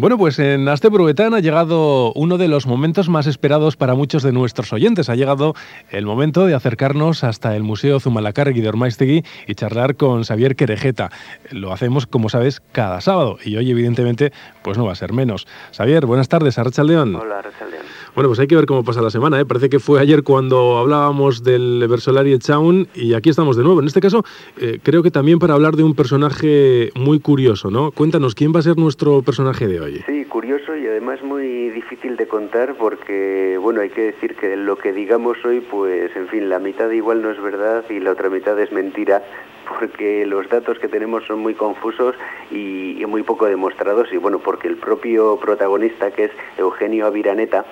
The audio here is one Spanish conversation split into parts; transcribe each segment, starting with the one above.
Bueno, pues en Aste Bruetán ha llegado uno de los momentos más esperados para muchos de nuestros oyentes. Ha llegado el momento de acercarnos hasta el Museo Zumalacárregui de Ormaistegui y charlar con Xavier Querejeta. Lo hacemos, como sabes, cada sábado y hoy, evidentemente, pues no va a ser menos. Xavier, buenas tardes, Arrachaldeón. Hola, Arrachaldeón. Bueno, pues hay que ver cómo pasa la semana. ¿eh? Parece que fue ayer cuando hablábamos del Versolari Chaun y aquí estamos de nuevo. En este caso, eh, creo que también para hablar de un personaje muy curioso, ¿no? Cuéntanos, ¿quién va a ser nuestro personaje de hoy? Sí, curioso y además muy difícil de contar porque, bueno, hay que decir que lo que digamos hoy, pues, en fin, la mitad igual no es verdad y la otra mitad es mentira porque los datos que tenemos son muy confusos y, y muy poco demostrados y, bueno, porque el propio protagonista, que es Eugenio Aviraneta,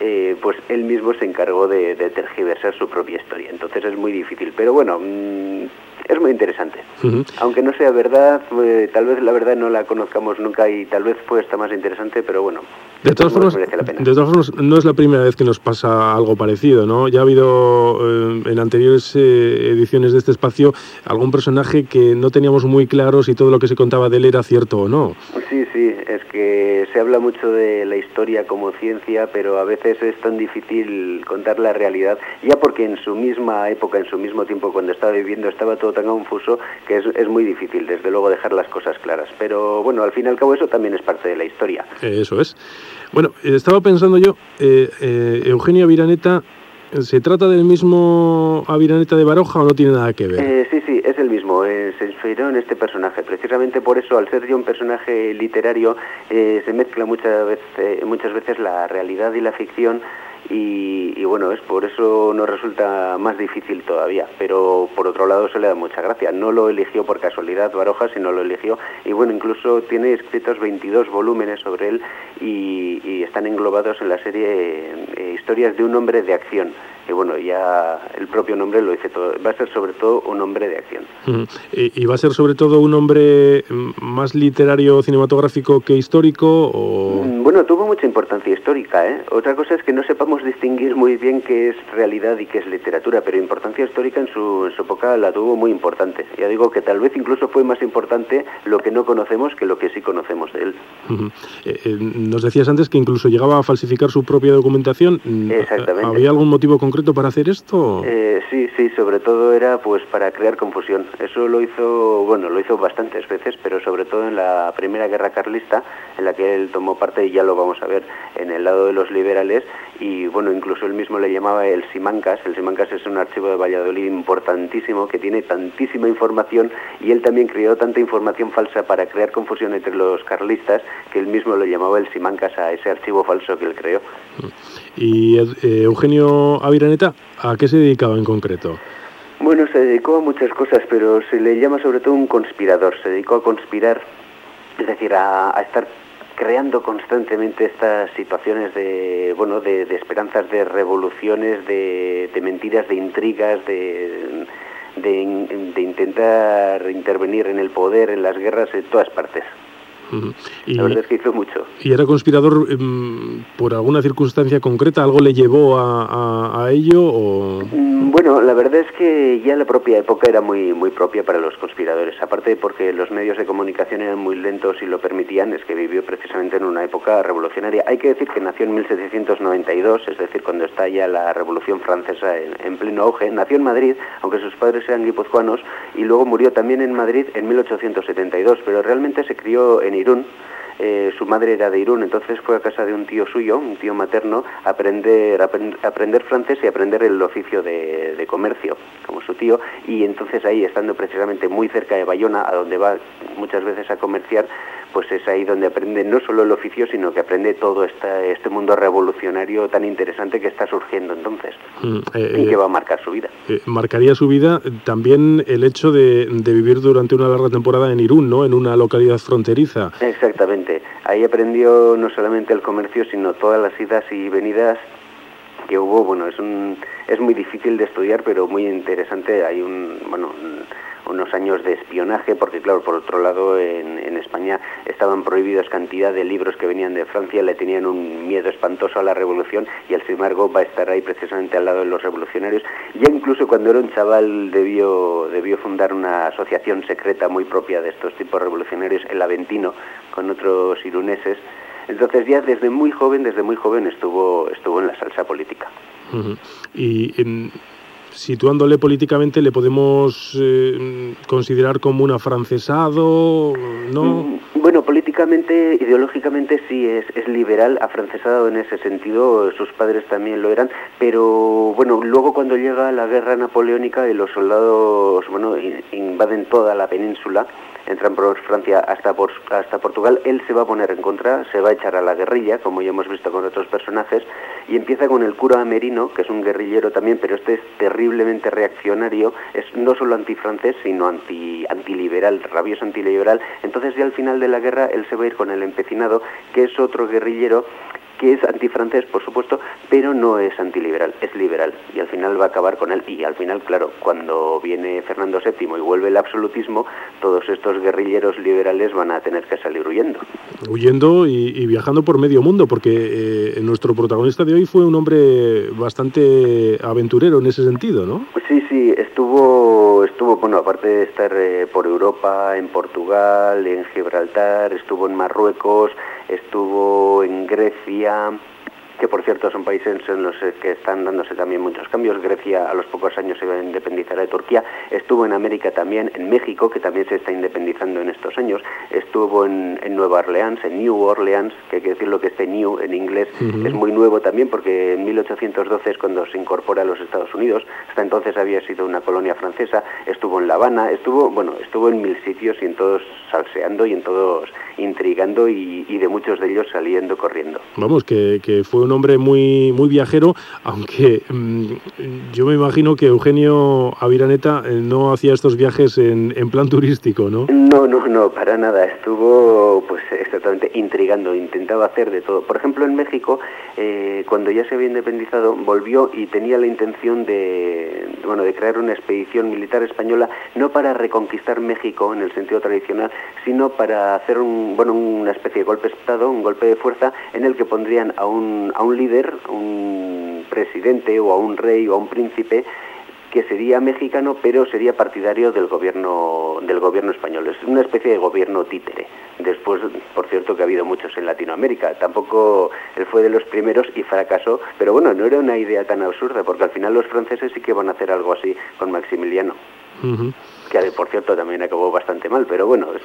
eh, pues él mismo se encargó de, tergiversar su propia historia. Entonces es muy difícil. Pero bueno, mmm, es muy interesante. Uh -huh. Aunque no sea verdad, eh, tal vez la verdad no la conozcamos nunca y tal vez pueda estar más interesante, pero bueno. De todas, formas, de todas formas, no es la primera vez que nos pasa algo parecido, ¿no? Ya ha habido eh, en anteriores eh, ediciones de este espacio algún personaje que no teníamos muy claro si todo lo que se contaba de él era cierto o no. Sí, sí, es que se habla mucho de la historia como ciencia, pero a veces es tan difícil contar la realidad, ya porque en su misma época, en su mismo tiempo, cuando estaba viviendo, estaba todo tan confuso que es, es muy difícil, desde luego, dejar las cosas claras. Pero bueno, al fin y al cabo eso también es parte de la historia. Eh, eso es. Bueno, estaba pensando yo, eh, eh, Eugenio Aviraneta, ¿se trata del mismo Aviraneta de Baroja o no tiene nada que ver? Eh, sí, sí, es el mismo, eh, se inspiró en este personaje. Precisamente por eso, al ser yo un personaje literario, eh, se mezcla muchas veces, muchas veces la realidad y la ficción y, y, bueno, es por eso nos resulta más difícil todavía, pero por otro lado se le da mucha gracia. No lo eligió por casualidad Baroja, sino lo eligió y bueno, incluso tiene escritos 22 volúmenes sobre él y, y están englobados en la serie eh, Historias de un hombre de acción. Y bueno, ya el propio nombre lo dice todo. Va a ser sobre todo un hombre de acción. ¿Y, ¿Y, va a ser sobre todo un hombre más literario, cinematográfico que histórico? O... Bueno, tuvo mucha importancia histórica. ¿eh? Otra cosa es que no sepamos distinguir muy bien qué es realidad y qué es literatura, pero importancia histórica en su, en su época la tuvo muy importante. Ya digo que tal vez incluso fue más importante lo que no conocemos que lo que sí conocemos de él. Eh, eh, nos decías antes que incluso llegaba a falsificar su propia documentación. Exactamente. ¿Había algún motivo concreto? Para hacer esto? Eh, sí, sí, sobre todo era pues para crear confusión. Eso lo hizo, bueno, lo hizo bastantes veces, pero sobre todo en la primera guerra carlista, en la que él tomó parte y ya lo vamos a ver en el lado de los liberales y bueno, incluso él mismo le llamaba el Simancas. El Simancas es un archivo de Valladolid importantísimo que tiene tantísima información y él también creó tanta información falsa para crear confusión entre los carlistas que él mismo lo llamaba el Simancas a ese archivo falso que él creó. ¿Y eh, Eugenio A qué se dedicaba en concreto? Bueno, se dedicó a muchas cosas, pero se le llama sobre todo un conspirador. Se dedicó a conspirar, es decir, a, estar creando constantemente estas situaciones de bueno de, esperanzas de revoluciones de, mentiras de intrigas de, de intentar intervenir en el poder en las guerras en todas partes Uh -huh. y, la verdad es que hizo mucho. ¿Y era conspirador eh, por alguna circunstancia concreta? ¿Algo le llevó a, a, a ello? O... Bueno, la verdad es que ya la propia época era muy, muy propia para los conspiradores. Aparte porque los medios de comunicación eran muy lentos y lo permitían, es que vivió precisamente en una época revolucionaria. Hay que decir que nació en 1792, es decir, cuando está ya la Revolución Francesa en, en pleno auge. Nació en Madrid, aunque sus padres eran guipuzcoanos, y luego murió también en Madrid en 1872, pero realmente se crió en Irún, eh, su madre era de Irún, entonces fue a casa de un tío suyo, un tío materno, a aprender, a aprender francés y aprender el oficio de, de, comercio, como su tío, y entonces ahí, estando precisamente muy cerca de Bayona, a donde va muchas veces a comerciar, pues es ahí donde aprende no solo el oficio, sino que aprende todo esta, este mundo revolucionario tan interesante que está surgiendo entonces mm, eh, y que va a marcar su vida. Eh, marcaría su vida también el hecho de, de, vivir durante una larga temporada en Irún, ¿no? En una localidad fronteriza. Exactamente. Ahí aprendió no solamente el comercio, sino todas las idas y venidas que hubo, bueno, es un es muy difícil de estudiar, pero muy interesante. Hay un, bueno, unos años de espionaje, porque claro, por otro lado en, en, España estaban prohibidos cantidad de libros que venían de Francia, le tenían un miedo espantoso a la revolución y sin embargo va a estar ahí precisamente al lado de los revolucionarios. Ya incluso cuando era un chaval debió, debió fundar una asociación secreta muy propia de estos tipos revolucionarios, el Aventino, con otros iruneses. Entonces ya desde muy joven, desde muy joven estuvo, estuvo en la salsa política. Y en situándole políticamente, ¿le podemos eh, considerar como un afrancesado? ¿no? Bueno, políticamente, ideológicamente sí es, es liberal, afrancesado en ese sentido, sus padres también lo eran, pero bueno, luego cuando llega la guerra napoleónica y los soldados bueno, invaden toda la península, entran por Francia hasta, por, hasta Portugal, él se va a poner en contra, se va a echar a la guerrilla, como ya hemos visto con otros personajes, y empieza con el cura Amerino, que es un guerrillero también, pero este es terriblemente reaccionario, es no solo antifrancés, sino anti, antiliberal, rabioso antiliberal. Entonces ya al final de la guerra él se va a ir con el empecinado, que es otro guerrillero que es antifrancés, por supuesto, pero no es antiliberal, es liberal. Y al final va a acabar con él. Y al final, claro, cuando viene Fernando VII y vuelve el absolutismo, todos estos guerrilleros liberales van a tener que salir huyendo. Huyendo y, y viajando por medio mundo, porque eh, nuestro protagonista de hoy fue un hombre bastante aventurero en ese sentido, ¿no? Sí, sí, estuvo, estuvo bueno, aparte de estar eh, por Europa, en Portugal, en Gibraltar, estuvo en Marruecos, estuvo en Grecia, que por cierto son países en los que están dándose también muchos cambios. Grecia a los pocos años se va a independizar de Turquía. Estuvo en América también, en México, que también se está independizando en estos años. Estuvo en, en Nueva Orleans, en New Orleans, que hay que decir lo que esté New en inglés, uh -huh. es muy nuevo también porque en 1812 es cuando se incorpora a los Estados Unidos. Hasta entonces había sido una colonia francesa. Estuvo en La Habana, estuvo, bueno, estuvo en mil sitios y en todos salseando y en todos intrigando y, y de muchos de ellos saliendo corriendo. Vamos, que, que fue un hombre muy, muy viajero, aunque mmm, yo me imagino que Eugenio Aviraneta eh, no hacía estos viajes en, en, plan turístico, ¿no? No, no, no, para nada. Estuvo pues exactamente intrigando, intentaba hacer de todo. Por ejemplo, en México, eh, cuando ya se había independizado, volvió y tenía la intención de, bueno, de crear una expedición militar española, no para reconquistar México en el sentido tradicional, sino para hacer un, bueno, una especie de golpe de Estado, un golpe de fuerza, en el que pondrían a un, a un líder, un presidente o a un rey o a un príncipe que sería mexicano pero sería partidario del gobierno del gobierno español. Es una especie de gobierno títere. Después por cierto que ha habido muchos en Latinoamérica. Tampoco él fue de los primeros y fracasó pero bueno no era una idea tan absurda porque al final los franceses sí que van a hacer algo así con Maximiliano uh -huh. que por cierto también acabó bastante mal pero bueno es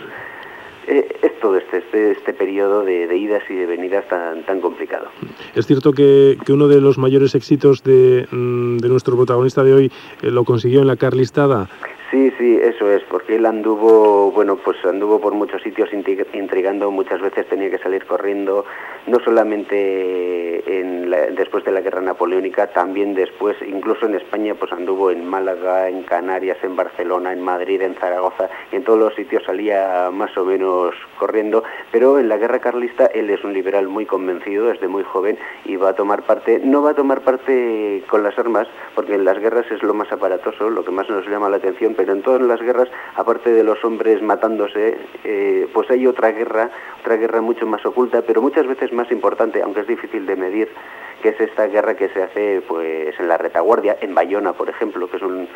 eh, es todo este, este, este periodo de, idas y de venidas tan, tan complicado. Es cierto que, que uno de los mayores éxitos de, de nuestro protagonista de hoy eh, lo consiguió en la Carlistada. Sí, sí, eso es, porque él anduvo, bueno, pues anduvo por muchos sitios intrigando, muchas veces tenía que salir corriendo, no solamente en la, después de la guerra napoleónica, también después, incluso en España, pues anduvo en Málaga, en Canarias, en Barcelona, en Madrid, en Zaragoza, y en todos los sitios salía más o menos corriendo, pero en la guerra carlista él es un liberal muy convencido desde muy joven y va a tomar parte, no va a tomar parte con las armas, porque en las guerras es lo más aparatoso, lo que más nos llama la atención, pero en todas las guerras, aparte de los hombres matándose, eh, pues hay otra guerra, otra guerra mucho más oculta, pero muchas veces más importante, aunque es difícil de medir, que es esta guerra que se hace pues en la retaguardia, en Bayona, por ejemplo, que es un,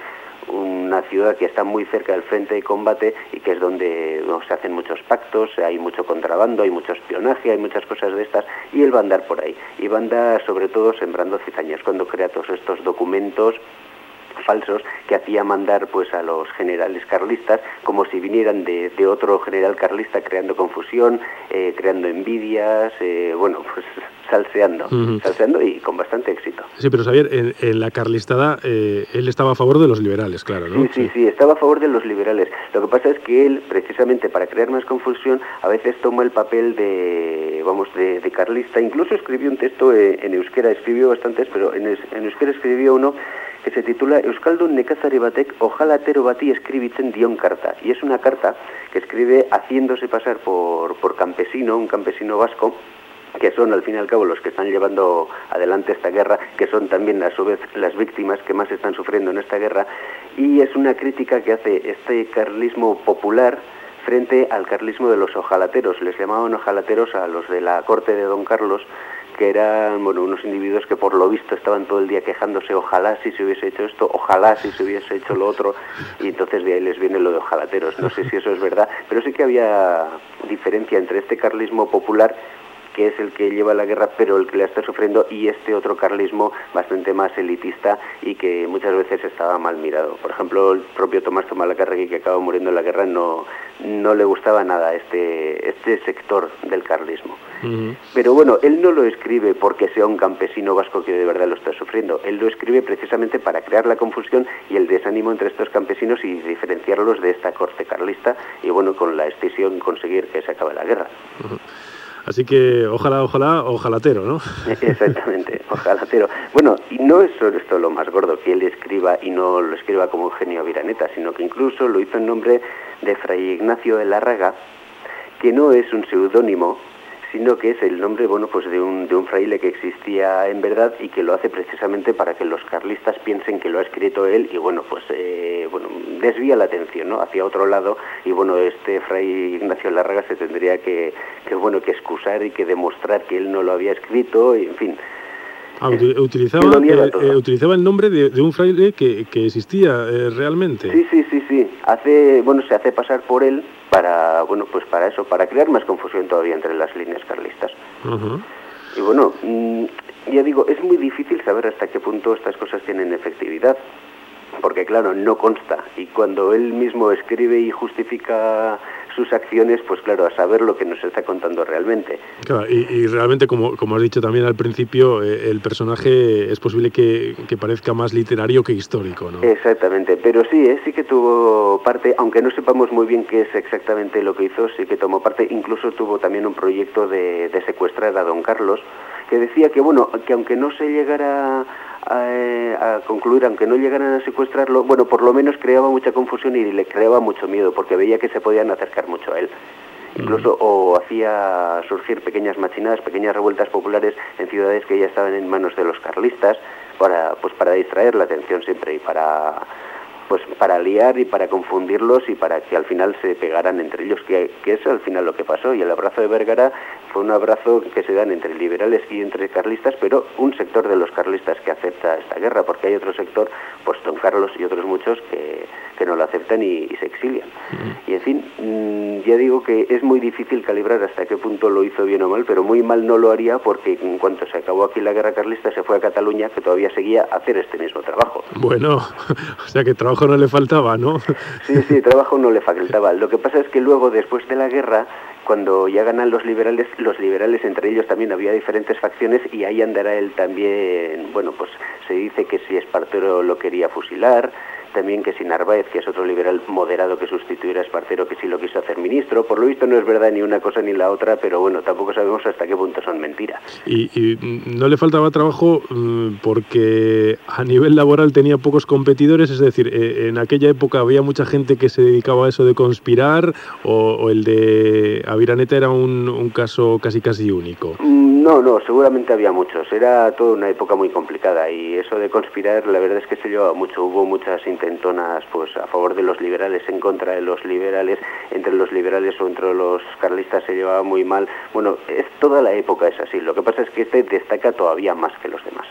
una ciudad que está muy cerca del frente de combate y que es donde se hacen muchos pactos, hay mucho contrabando, hay mucho espionaje, hay muchas cosas de estas, y él va a andar por ahí. Y va a andar sobre todo sembrando cizañas cuando crea todos estos documentos falsos que hacía mandar pues a los generales carlistas como si vinieran de, de otro general carlista creando confusión, eh, creando envidias, eh, bueno, pues salseando, uh -huh. salseando y con bastante éxito. Sí, pero Xavier, en, en la carlistada eh, él estaba a favor de los liberales, claro, ¿no? Sí, sí, sí, estaba a favor de los liberales. Lo que pasa es que él, precisamente para crear más confusión, a veces toma el papel de, vamos, de, de carlista. Incluso escribió un texto en euskera, escribió bastantes, pero en, en euskera escribió uno que se titula Euskaldun nekazari batek ojalatero bati escribitzen dion carta. Y es una carta que escribe haciéndose pasar por, por campesino, un campesino vasco, que son al fin y al cabo los que están llevando adelante esta guerra, que son también a su vez las víctimas que más están sufriendo en esta guerra, y es una crítica que hace este carlismo popular frente al carlismo de los ojalateros. Les llamaban ojalateros a los de la corte de Don Carlos, que eran bueno, unos individuos que por lo visto estaban todo el día quejándose, ojalá si se hubiese hecho esto, ojalá si se hubiese hecho lo otro, y entonces de ahí les viene lo de ojalateros. No sé si eso es verdad, pero sí que había diferencia entre este carlismo popular que es el que lleva la guerra, pero el que la está sufriendo, y este otro carlismo bastante más elitista y que muchas veces estaba mal mirado. Por ejemplo, el propio Tomás Zumalacárregui, que acaba muriendo en la guerra, no, no le gustaba nada este, este sector del carlismo. Pero bueno, él no lo escribe porque sea un campesino vasco que de verdad lo está sufriendo. Él lo escribe precisamente para crear la confusión y el desánimo entre estos campesinos y diferenciarlos de esta corte carlista y bueno, con la extensión conseguir que se acabe la guerra. Así que ojalá, ojalá, ojalatero, ¿no? Exactamente, ojalatero. Bueno, y no es solo esto lo más gordo, que él escriba y no lo escriba como Eugenio Viraneta, sino que incluso lo hizo en nombre de Fray Ignacio de Larraga, que no es un seudónimo, sino que es el nombre bueno pues de un, de un fraile que existía en verdad y que lo hace precisamente para que los carlistas piensen que lo ha escrito él y bueno pues eh, bueno desvía la atención ¿no? hacia otro lado y bueno este fray Ignacio Larraga se tendría que, que bueno que excusar y que demostrar que él no lo había escrito y en fin Ah, utilizaba, eh, eh, utilizaba el nombre de, un fraile que, que existía eh, realmente. Sí, sí, sí, sí. Hace, bueno, se hace pasar por él para, bueno, pues para eso, para crear más confusión todavía entre las líneas carlistas. Y bueno, mm, ya digo, es muy difícil saber hasta qué punto estas cosas tienen efectividad, porque claro, no consta. Y cuando él mismo escribe y justifica sus acciones, pues claro, a saber lo que nos está contando realmente. y, realmente, como, como has dicho también al principio, eh, el personaje es posible que, parezca más literario que histórico, ¿no? Exactamente, pero sí, eh, sí que tuvo parte, aunque no sepamos muy bien qué es exactamente lo que hizo, sí que tomó parte, incluso tuvo también un proyecto de, de secuestrar a don Carlos, que decía que, bueno, que aunque no se llegara a, concluir, aunque no llegaran a secuestrarlo, bueno, por lo menos creaba mucha confusión y le creaba mucho miedo, porque veía que se podían acercar mucho a él. Incluso o hacía surgir pequeñas machinadas, pequeñas revueltas populares en ciudades que ya estaban en manos de los carlistas, para, pues para distraer la atención siempre y para pues para liar y para confundirlos y para que al final se pegaran entre ellos, que, que es al final lo que pasó. Y el abrazo de Vergara fue un abrazo que se dan entre liberales y entre carlistas, pero un sector de los carlistas que acepta esta guerra, porque hay otro sector, pues Don Carlos y otros muchos, que, que no lo aceptan y, se exilian. Y en fin, mm, ya digo que es muy difícil calibrar hasta qué punto lo hizo bien o mal, pero muy mal no lo haría porque en cuanto se acabó aquí la guerra carlista se fue a Cataluña, que todavía seguía a hacer este mismo trabajo. Bueno, o sea que trabajo no le faltaba, ¿no? Sí, sí, trabajo no le faltaba. Lo que pasa es que luego, después de la guerra, cuando ya ganan los liberales, los liberales entre ellos también había diferentes facciones y ahí andará él también, bueno, pues se dice que si Espartero lo quería fusilar, también que si Narváez, que es otro liberal moderado que sustituyera a Espartero, que sí lo quiso hacer ministro. Por lo visto no es verdad ni una cosa ni la otra, pero bueno, tampoco sabemos hasta qué punto son mentiras. Y, no le faltaba trabajo mm, porque a nivel laboral tenía pocos competidores, es decir, eh, en aquella época había mucha gente que se dedicaba a eso de conspirar o, el de Aviraneta era un, un, caso casi casi único. Mm, no, no, seguramente había muchos. Era toda una época muy complicada y eso de conspirar, la verdad es que se llevaba mucho. Hubo muchas intentonas pues a favor de los liberales, en contra de los liberales, entre los liberales o entre los carlistas se llevaba muy mal. Bueno, es toda la época es así. Lo que pasa es que este destaca todavía más que los demás.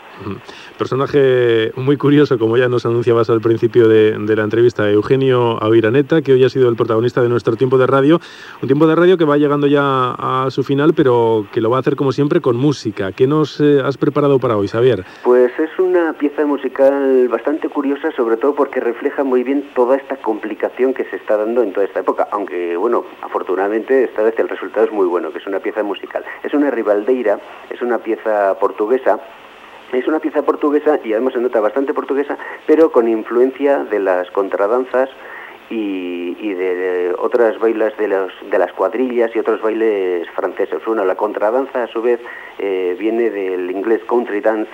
Personaje muy curioso, como ya nos anunciabas al principio de, la entrevista, Eugenio Aviraneta, que hoy ha sido el protagonista de nuestro tiempo de radio. Un tiempo de radio que va llegando ya a su final, pero que lo va a hacer como siempre con música. ¿Qué nos eh, has preparado para hoy, Xavier? Pues es una pieza musical bastante curiosa, sobre todo porque refleja muy bien toda esta complicación que se está dando en toda esta época, aunque bueno, afortunadamente esta vez el resultado es muy bueno, que es una pieza musical. Es una ribaldeira, es una pieza portuguesa es una pieza portuguesa y además se nota bastante portuguesa, pero con influencia de las contradanzas y, de, otras bailas de, los, de las cuadrillas y otros bailes franceses. Bueno, la contradanza a su vez eh, viene del inglés country dance,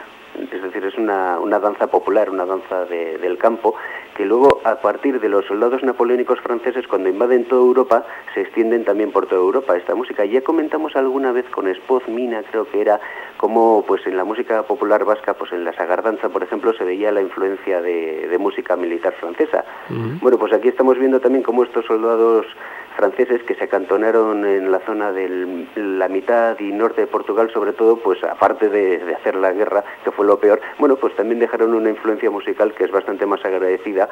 es decir, es una, una danza popular, una danza del campo, que luego a partir de los soldados napoleónicos franceses, cuando invaden toda Europa, se extienden también por toda Europa esta música. Ya comentamos alguna vez con Spoz Mina, creo que era, como pues en la música popular vasca, pues en la sagardanza, por ejemplo, se veía la influencia de, música militar francesa. Bueno, pues aquí estamos viendo también cómo estos soldados franceses que se acantonaron en la zona de la mitad y norte de Portugal, sobre todo, pues aparte de, hacer la guerra, que fue lo peor, bueno, pues también dejaron una influencia musical que es bastante más agradecida,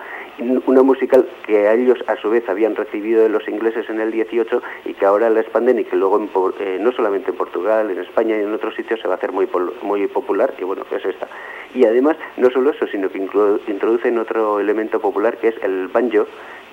una musical que a ellos a su vez habían recibido de los ingleses en el 18 y que ahora la expanden y que luego eh, no solamente en Portugal, en España y en otros sitios se va a hacer muy, muy popular y bueno, es esta. Y además, no solo eso, sino que introducen otro elemento popular que es el banjo,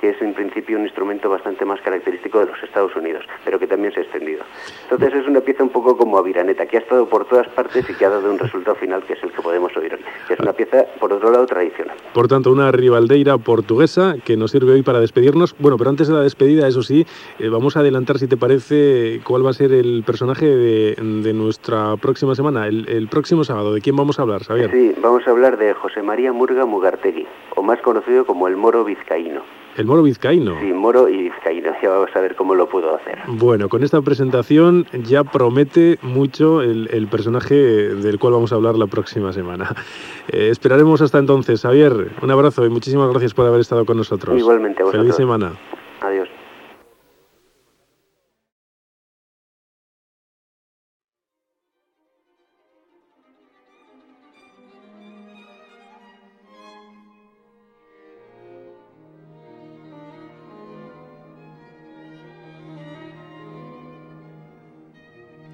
que es en principio un instrumento bastante más característico de los Estados Unidos, pero que también se ha extendido. Entonces es una pieza un poco como Aviraneta, que ha estado por todas partes y que ha dado un resultado final que es el que podemos oír hoy, que es una pieza, por otro lado, tradicional. Por tanto, una ribaldeira portuguesa que nos sirve hoy para despedirnos. Bueno, pero antes de la despedida, eso sí, eh, vamos a adelantar, si te parece, cuál va a ser el personaje de, nuestra próxima semana, el, el, próximo sábado. ¿De quién vamos a hablar, Xavier? Sí, vamos a hablar de José María Murga Mugartegui, o más conocido como el Moro Vizcaíno. El moro vizcaíno. Sí, moro y vizcaíno. Ya vamos a ver cómo lo puedo hacer. Bueno, con esta presentación ya promete mucho el, personaje del cual vamos a hablar la próxima semana. Eh, esperaremos hasta entonces. Javier, un abrazo y muchísimas gracias por haber estado con nosotros. Igualmente, a vosotros. Feliz semana. Adiós.